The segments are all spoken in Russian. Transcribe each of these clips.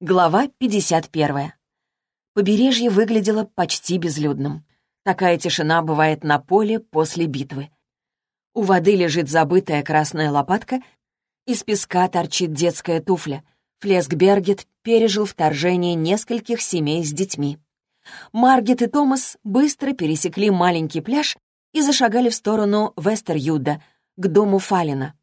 Глава 51. Побережье выглядело почти безлюдным. Такая тишина бывает на поле после битвы. У воды лежит забытая красная лопатка, из песка торчит детская туфля. Флеск-Бергет пережил вторжение нескольких семей с детьми. Маргет и Томас быстро пересекли маленький пляж и зашагали в сторону Вестер-Юда, к дому Фалина.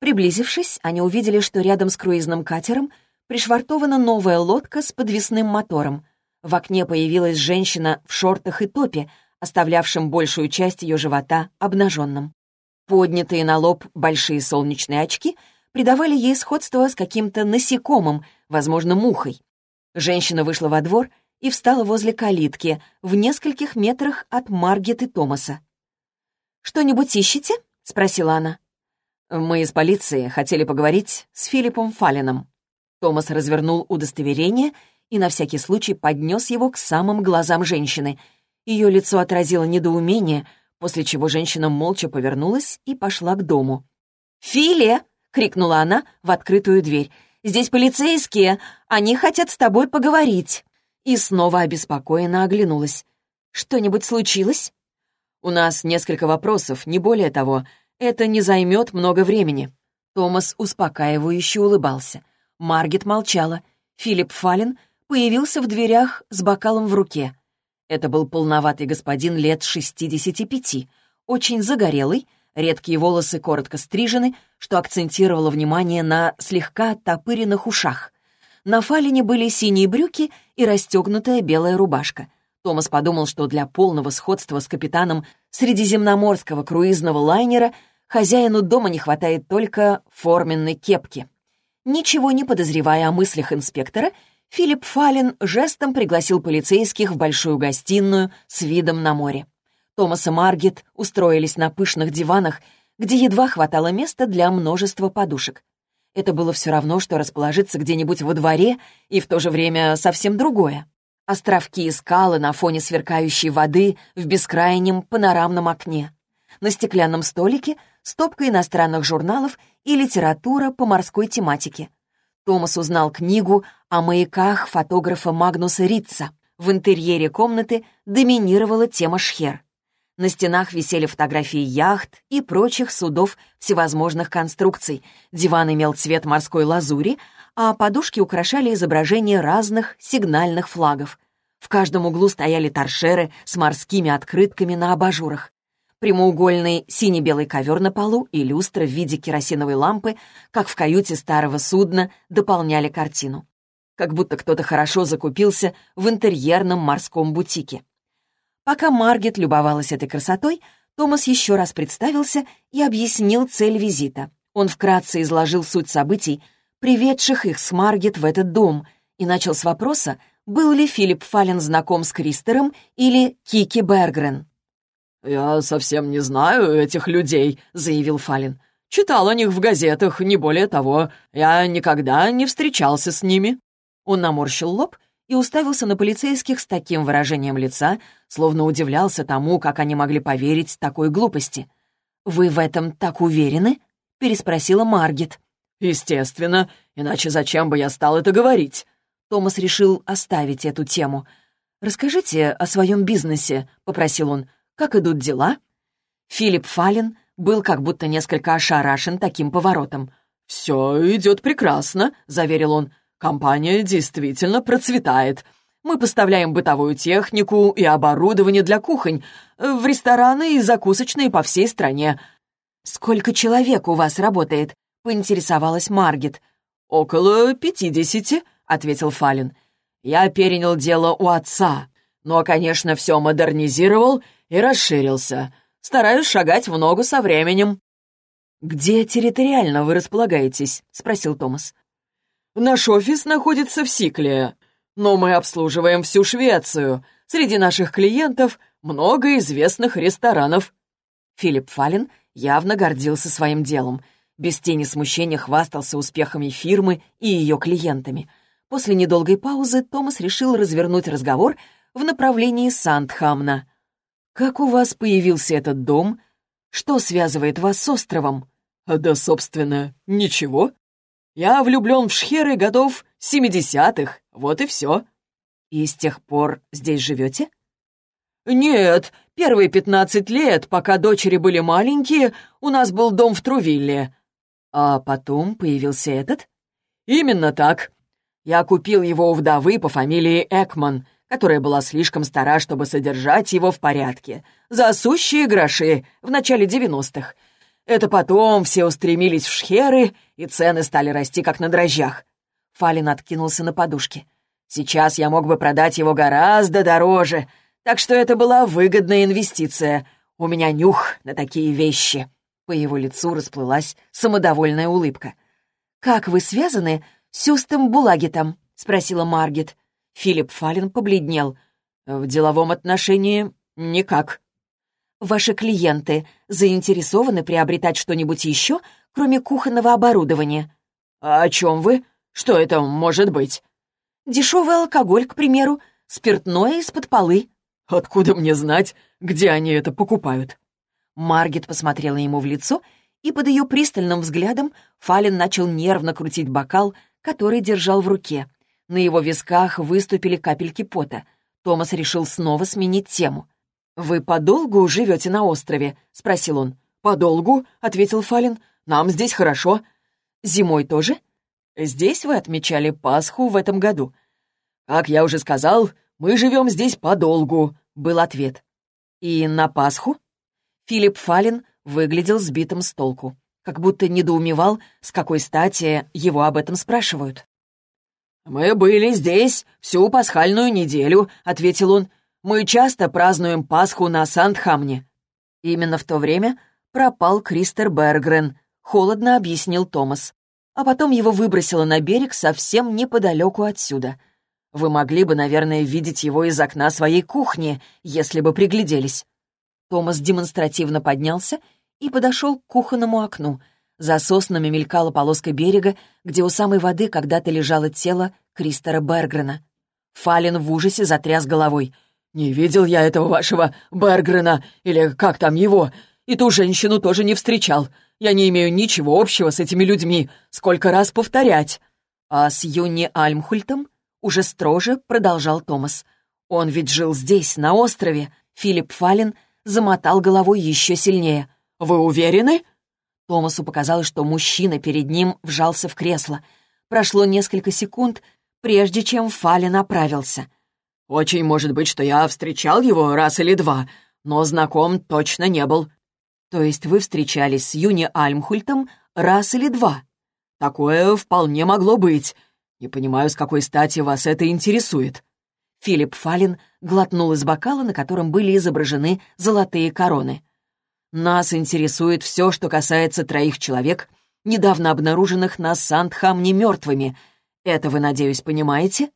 Приблизившись, они увидели, что рядом с круизным катером — пришвартована новая лодка с подвесным мотором. В окне появилась женщина в шортах и топе, оставлявшим большую часть ее живота обнаженным. Поднятые на лоб большие солнечные очки придавали ей сходство с каким-то насекомым, возможно, мухой. Женщина вышла во двор и встала возле калитки, в нескольких метрах от Маргет и Томаса. «Что-нибудь ищете?» — спросила она. «Мы из полиции хотели поговорить с Филиппом Фалином», Томас развернул удостоверение и на всякий случай поднес его к самым глазам женщины. Ее лицо отразило недоумение, после чего женщина молча повернулась и пошла к дому. «Филе!» — крикнула она в открытую дверь. «Здесь полицейские! Они хотят с тобой поговорить!» И снова обеспокоенно оглянулась. «Что-нибудь случилось?» «У нас несколько вопросов, не более того. Это не займет много времени». Томас успокаивающе улыбался. Маргет молчала. Филипп Фален появился в дверях с бокалом в руке. Это был полноватый господин лет 65, очень загорелый, редкие волосы коротко стрижены, что акцентировало внимание на слегка оттопыренных ушах. На Фалине были синие брюки и расстегнутая белая рубашка. Томас подумал, что для полного сходства с капитаном средиземноморского круизного лайнера хозяину дома не хватает только форменной кепки. Ничего не подозревая о мыслях инспектора, Филипп Фален жестом пригласил полицейских в большую гостиную с видом на море. Томас и Маргет устроились на пышных диванах, где едва хватало места для множества подушек. Это было все равно, что расположиться где-нибудь во дворе и в то же время совсем другое. Островки и скалы на фоне сверкающей воды в бескрайнем панорамном окне. На стеклянном столике стопка иностранных журналов и литература по морской тематике. Томас узнал книгу о маяках фотографа Магнуса Ритца. В интерьере комнаты доминировала тема шхер. На стенах висели фотографии яхт и прочих судов всевозможных конструкций. Диван имел цвет морской лазури, а подушки украшали изображения разных сигнальных флагов. В каждом углу стояли торшеры с морскими открытками на абажурах прямоугольный сине-белый ковер на полу и люстра в виде керосиновой лампы, как в каюте старого судна, дополняли картину. Как будто кто-то хорошо закупился в интерьерном морском бутике. Пока Маргет любовалась этой красотой, Томас еще раз представился и объяснил цель визита. Он вкратце изложил суть событий, приведших их с Маргет в этот дом, и начал с вопроса, был ли Филипп Фален знаком с Кристером или Кики Бергрен. «Я совсем не знаю этих людей», — заявил Фалин. «Читал о них в газетах, не более того. Я никогда не встречался с ними». Он наморщил лоб и уставился на полицейских с таким выражением лица, словно удивлялся тому, как они могли поверить такой глупости. «Вы в этом так уверены?» — переспросила Маргет. «Естественно, иначе зачем бы я стал это говорить?» Томас решил оставить эту тему. «Расскажите о своем бизнесе», — попросил он. Как идут дела?» Филипп Фален был как будто несколько ошарашен таким поворотом. «Все идет прекрасно», — заверил он. «Компания действительно процветает. Мы поставляем бытовую технику и оборудование для кухонь в рестораны и закусочные по всей стране». «Сколько человек у вас работает?» — поинтересовалась Маргет. «Около пятидесяти», — ответил Фален. «Я перенял дело у отца, но, конечно, все модернизировал и расширился. Стараюсь шагать в ногу со временем». «Где территориально вы располагаетесь?» — спросил Томас. «Наш офис находится в Сикле, но мы обслуживаем всю Швецию. Среди наших клиентов много известных ресторанов». Филипп Фален явно гордился своим делом. Без тени смущения хвастался успехами фирмы и ее клиентами. После недолгой паузы Томас решил развернуть разговор в направлении Сандхамна. «Как у вас появился этот дом? Что связывает вас с островом?» «Да, собственно, ничего. Я влюблен в Шхер и готов семидесятых, вот и все». «И с тех пор здесь живете?» «Нет, первые пятнадцать лет, пока дочери были маленькие, у нас был дом в Трувилле». «А потом появился этот?» «Именно так. Я купил его у вдовы по фамилии Экман, которая была слишком стара, чтобы содержать его в порядке. За сущие гроши в начале девяностых. Это потом все устремились в шхеры, и цены стали расти как на дрожжах. Фалин откинулся на подушке. Сейчас я мог бы продать его гораздо дороже, так что это была выгодная инвестиция. У меня нюх на такие вещи». По его лицу расплылась самодовольная улыбка. «Как вы связаны с Юстом Булагитом?» — спросила Маргет. Филипп Фалин побледнел. «В деловом отношении никак». «Ваши клиенты заинтересованы приобретать что-нибудь еще, кроме кухонного оборудования?» «А «О чем вы? Что это может быть?» «Дешевый алкоголь, к примеру, спиртное из-под полы». «Откуда мне знать, где они это покупают?» Маргет посмотрела ему в лицо, и под ее пристальным взглядом Фалин начал нервно крутить бокал, который держал в руке. На его висках выступили капельки пота. Томас решил снова сменить тему. «Вы подолгу живете на острове?» — спросил он. «Подолгу?» — ответил Фалин. «Нам здесь хорошо». «Зимой тоже?» «Здесь вы отмечали Пасху в этом году». «Как я уже сказал, мы живем здесь подолгу», — был ответ. «И на Пасху?» Филипп Фалин выглядел сбитым с толку, как будто недоумевал, с какой стати его об этом спрашивают. «Мы были здесь всю пасхальную неделю», — ответил он. «Мы часто празднуем Пасху на Сандхамне». Именно в то время пропал Кристер Бергрен, холодно объяснил Томас. А потом его выбросило на берег совсем неподалеку отсюда. Вы могли бы, наверное, видеть его из окна своей кухни, если бы пригляделись. Томас демонстративно поднялся и подошел к кухонному окну — за соснами мелькала полоска берега, где у самой воды когда-то лежало тело Кристера Бергрена. Фалин в ужасе затряс головой. «Не видел я этого вашего Бергрена, или как там его, и ту женщину тоже не встречал. Я не имею ничего общего с этими людьми. Сколько раз повторять?» «А с Юни Альмхультом?» — уже строже продолжал Томас. «Он ведь жил здесь, на острове». Филипп Фалин замотал головой еще сильнее. «Вы уверены?» Томасу показалось, что мужчина перед ним вжался в кресло. Прошло несколько секунд, прежде чем Фали направился. «Очень может быть, что я встречал его раз или два, но знаком точно не был». «То есть вы встречались с Юни Альмхультом раз или два?» «Такое вполне могло быть. Не понимаю, с какой стати вас это интересует». Филипп Фалин глотнул из бокала, на котором были изображены золотые короны. Нас интересует все, что касается троих человек, недавно обнаруженных на Сандхамне мертвыми. Это вы, надеюсь, понимаете?»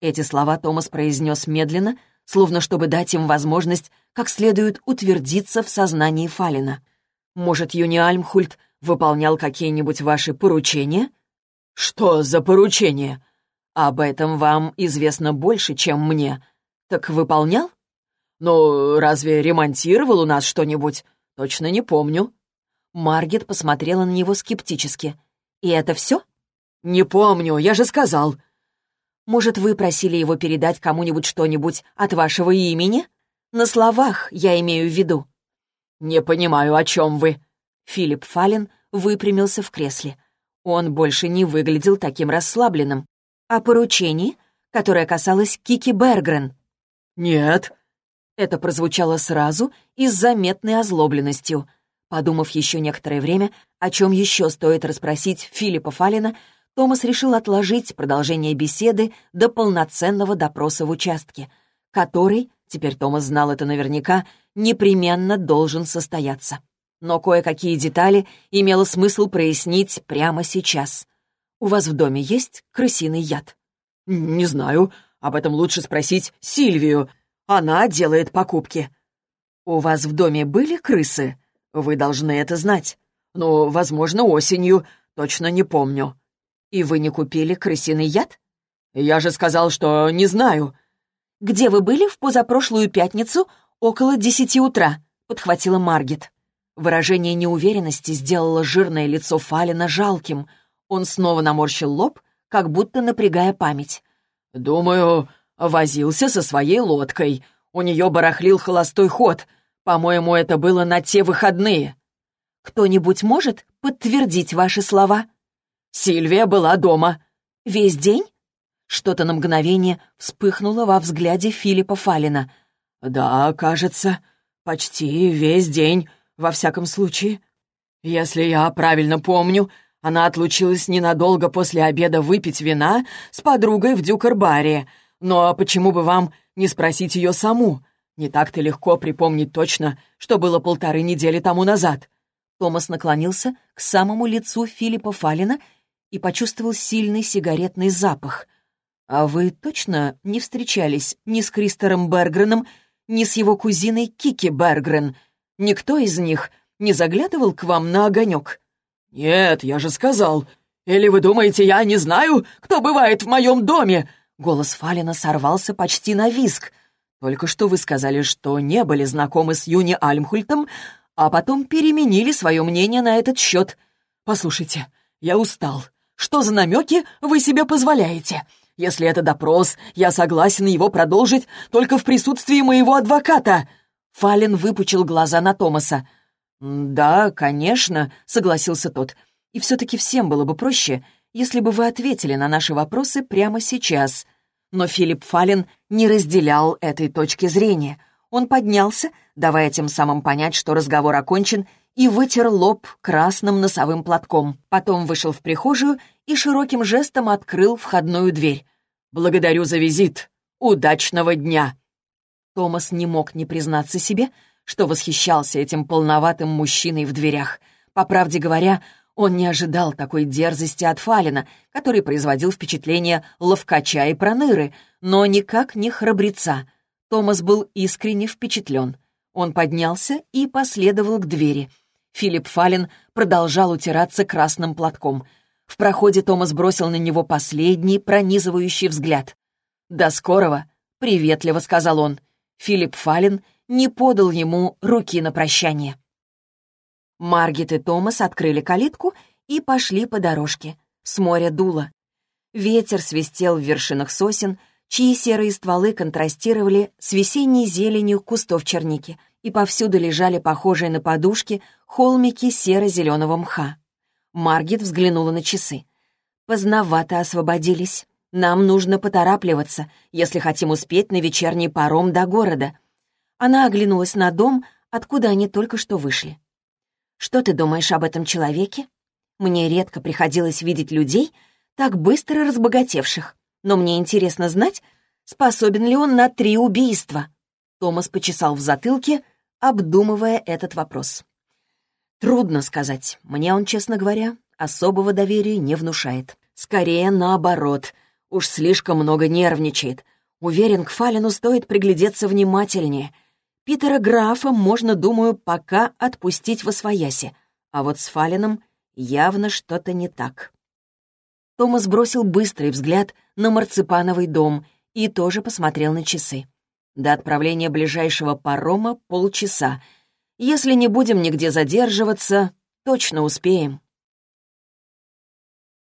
Эти слова Томас произнес медленно, словно чтобы дать им возможность как следует утвердиться в сознании Фалина. «Может, Юни Альмхульт выполнял какие-нибудь ваши поручения?» «Что за поручения?» «Об этом вам известно больше, чем мне. Так выполнял?» «Ну, разве ремонтировал у нас что-нибудь? «Точно не помню». Маргет посмотрела на него скептически. «И это все?» «Не помню, я же сказал». «Может, вы просили его передать кому-нибудь что-нибудь от вашего имени? На словах я имею в виду». «Не понимаю, о чем вы». Филипп Фален выпрямился в кресле. Он больше не выглядел таким расслабленным. «О поручении, которое касалось Кики Бергрен?» «Нет», это прозвучало сразу и с заметной озлобленностью. Подумав еще некоторое время, о чем еще стоит расспросить Филиппа Фалина, Томас решил отложить продолжение беседы до полноценного допроса в участке, который, теперь Томас знал это наверняка, непременно должен состояться. Но кое-какие детали имело смысл прояснить прямо сейчас. «У вас в доме есть крысиный яд?» «Не знаю. Об этом лучше спросить Сильвию. Она делает покупки. У вас в доме были крысы? Вы должны это знать. Ну, возможно, осенью. Точно не помню. И вы не купили крысиный яд? Я же сказал, что не знаю. Где вы были в позапрошлую пятницу около десяти утра? Подхватила Маргет. Выражение неуверенности сделало жирное лицо Фалина жалким. Он снова наморщил лоб, как будто напрягая память. «Думаю, возился со своей лодкой. У нее барахлил холостой ход. По-моему, это было на те выходные». «Кто-нибудь может подтвердить ваши слова?» «Сильвия была дома». «Весь день?» Что-то на мгновение вспыхнуло во взгляде Филиппа Фалина. «Да, кажется, почти весь день, во всяком случае. Если я правильно помню, она отлучилась ненадолго после обеда выпить вина с подругой в Дюкербаре. Но почему бы вам не спросить ее саму? Не так-то легко припомнить точно, что было полторы недели тому назад». Томас наклонился к самому лицу Филиппа Фалина и почувствовал сильный сигаретный запах — «А вы точно не встречались ни с Кристером Бергреном, ни с его кузиной Кики Бергрен? Никто из них не заглядывал к вам на огонек?» «Нет, я же сказал. Или вы думаете, я не знаю, кто бывает в моем доме?» Голос Фалина сорвался почти на виск. «Только что вы сказали, что не были знакомы с Юни Альмхультом, а потом переменили свое мнение на этот счет. Послушайте, я устал. Что за намеки вы себе позволяете? Если это допрос, я согласен его продолжить только в присутствии моего адвоката». Фален выпучил глаза на Томаса. «Да, конечно», — согласился тот. «И все-таки всем было бы проще, если бы вы ответили на наши вопросы прямо сейчас». Но Филипп Фален не разделял этой точки зрения. Он поднялся, давая тем самым понять, что разговор окончен, и вытер лоб красным носовым платком. Потом вышел в прихожую и широким жестом открыл входную дверь. «Благодарю за визит. Удачного дня!» Томас не мог не признаться себе, что восхищался этим полноватым мужчиной в дверях. По правде говоря, он не ожидал такой дерзости от Фалина, который производил впечатление ловкача и проныры, но никак не храбреца. Томас был искренне впечатлен. Он поднялся и последовал к двери — Филипп Фален продолжал утираться красным платком. В проходе Томас бросил на него последний пронизывающий взгляд. «До скорого!» — приветливо сказал он. Филипп Фален не подал ему руки на прощание. Маргит и Томас открыли калитку и пошли по дорожке. С моря дуло. Ветер свистел в вершинах сосен, чьи серые стволы контрастировали с весенней зеленью кустов черники, и повсюду лежали похожие на подушки холмики серо-зеленого мха. Маргит взглянула на часы. «Поздновато освободились. Нам нужно поторапливаться, если хотим успеть на вечерний паром до города». Она оглянулась на дом, откуда они только что вышли. «Что ты думаешь об этом человеке? Мне редко приходилось видеть людей, так быстро разбогатевших, но мне интересно знать, способен ли он на три убийства». Томас почесал в затылке, обдумывая этот вопрос. Трудно сказать. Мне он, честно говоря, особого доверия не внушает. Скорее, наоборот. Уж слишком много нервничает. Уверен, к Фалину стоит приглядеться внимательнее. Питера Графа можно, думаю, пока отпустить во свояси. А вот с Фалином явно что-то не так. Томас бросил быстрый взгляд на марципановый дом и тоже посмотрел на часы. До отправления ближайшего парома полчаса — если не будем нигде задерживаться, точно успеем.